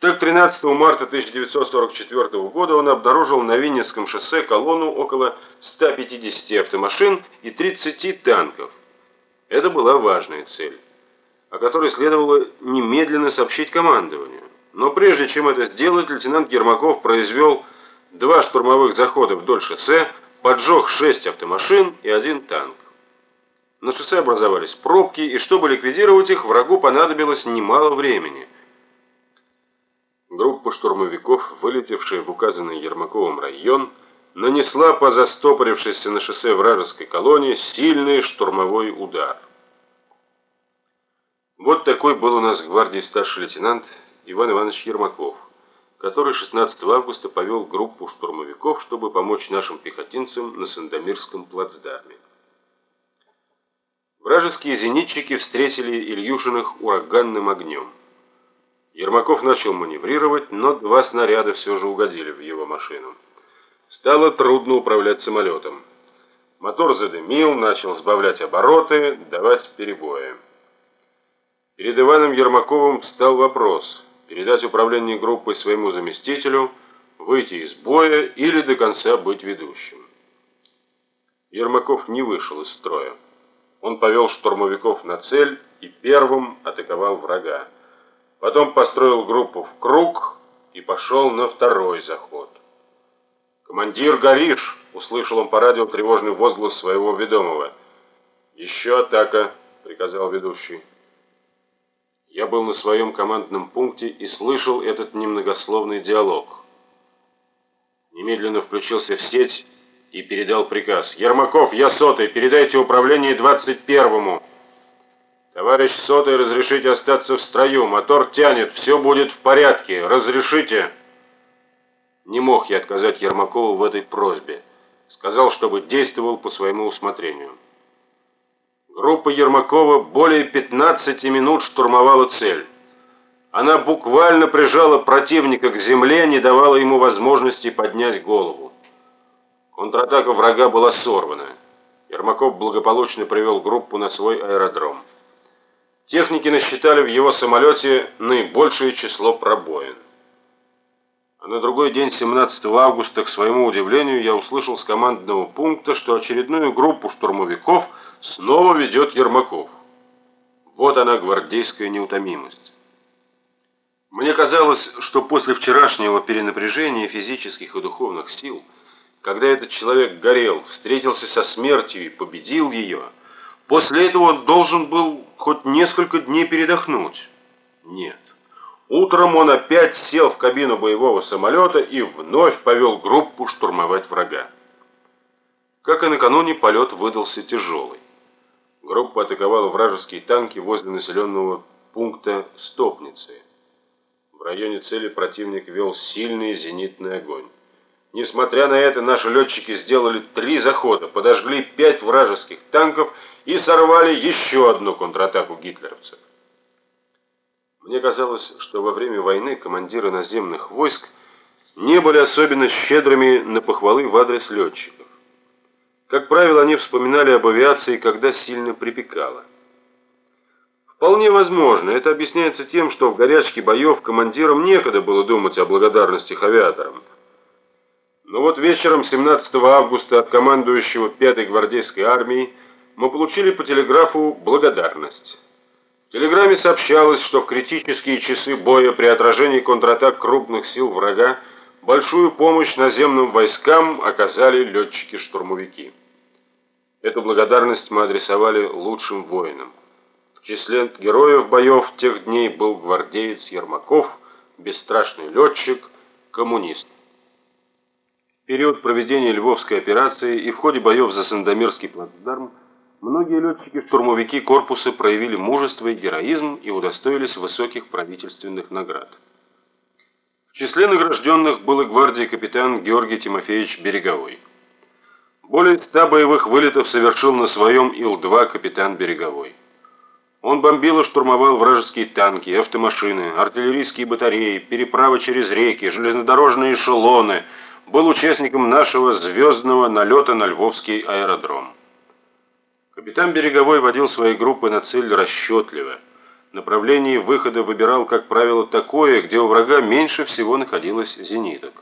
Так 13 марта 1944 года он обнаружил на Винницком шоссе колонну около 150 автомашин и 30 танков. Это была важная цель, о которой следовало немедленно сообщить командованию. Но прежде чем это сделать, лейтенант Гермаков произвел два штурмовых захода вдоль шоссе, поджег шесть автомашин и один танк. На шоссе образовались пробки, и чтобы ликвидировать их, врагу понадобилось немало времени – Группа штурмовиков, вылетевшая в указанный Ермаковым район, нанесла по застопорившейся на шоссе вражеской колонии сильный штурмовой удар. Вот такой был у нас в гвардии старший лейтенант Иван Иванович Ермаков, который 16 августа повел группу штурмовиков, чтобы помочь нашим пехотинцам на Сандомирском плацдарме. Вражеские зенитчики встретили Ильюшиных ураганным огнем. Ермаков начал маневрировать, но два снаряда все же угодили в его машину. Стало трудно управлять самолетом. Мотор задымил, начал сбавлять обороты, давать перебои. Перед Иваном Ермаковым встал вопрос: передать управление группой своему заместителю, выйти из боя или до конца быть ведущим. Ермаков не вышел из строя. Он повел штурмовиков на цель и первым атаковал врага. Потом построил группу в круг и пошел на второй заход. «Командир, горишь!» — услышал он по радио тревожный возглас своего ведомого. «Еще атака!» — приказал ведущий. Я был на своем командном пункте и слышал этот немногословный диалог. Немедленно включился в сеть и передал приказ. «Ермаков, я сотый, передайте управление двадцать первому!» Товарищ Сотый, разрешите остаться в строю. Мотор тянет, все будет в порядке. Разрешите. Не мог я отказать Ермакову в этой просьбе. Сказал, чтобы действовал по своему усмотрению. Группа Ермакова более 15 минут штурмовала цель. Она буквально прижала противника к земле, не давала ему возможности поднять голову. Контратака врага была сорвана. Ермаков благополучно привел группу на свой аэродром. Техники насчитали в его самолете наибольшее число пробоин. А на другой день, 17 августа, к своему удивлению, я услышал с командного пункта, что очередную группу штурмовиков снова ведет Ермаков. Вот она, гвардейская неутомимость. Мне казалось, что после вчерашнего перенапряжения физических и духовных сил, когда этот человек горел, встретился со смертью и победил ее, После этого он должен был хоть несколько дней передохнуть. Нет. Утром он опять сел в кабину боевого самолета и вновь повел группу штурмовать врага. Как и накануне, полет выдался тяжелый. Группа атаковала вражеские танки возле населенного пункта Стопницы. В районе цели противник вел сильный зенитный огонь. Несмотря на это, наши летчики сделали три захода, подожгли пять вражеских танков и сорвали еще одну контратаку гитлеровцев. Мне казалось, что во время войны командиры наземных войск не были особенно щедрыми на похвалы в адрес летчиков. Как правило, они вспоминали об авиации, когда сильно припекало. Вполне возможно, это объясняется тем, что в горячке боев командирам некогда было думать о благодарностях авиаторам. Но вот вечером 17 августа от командующего 5-й гвардейской армией мы получили по телеграфу благодарность. В телеграмме сообщалось, что в критические часы боя при отражении контратак крупных сил врага большую помощь наземным войскам оказали летчики-штурмовики. Эту благодарность мы адресовали лучшим воинам. В числе героев боев тех дней был гвардеец Ермаков, бесстрашный летчик, коммунист. Период проведения Львовской операции и в ходе боев за Сандомирский плацдарм Многие летчики-штурмовики корпуса проявили мужество и героизм и удостоились высоких правительственных наград. В числе награжденных был и гвардии капитан Георгий Тимофеевич Береговой. Более ста боевых вылетов совершил на своем Ил-2 капитан Береговой. Он бомбил и штурмовал вражеские танки, автомашины, артиллерийские батареи, переправы через реки, железнодорожные эшелоны, был участником нашего звездного налета на Львовский аэродром. Капитан Береговой водил свои группы на цель расчетливо, направлении выхода выбирал, как правило, такое, где у врага меньше всего находилось зениток.